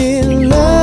in love.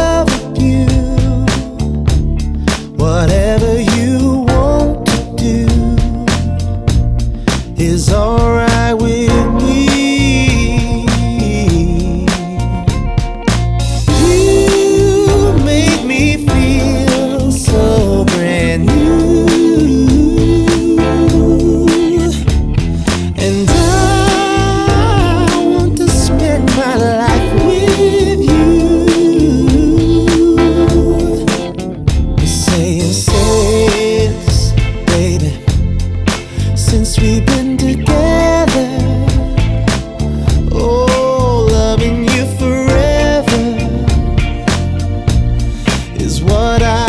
what I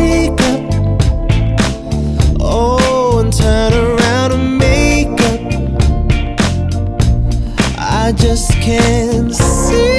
just can't see.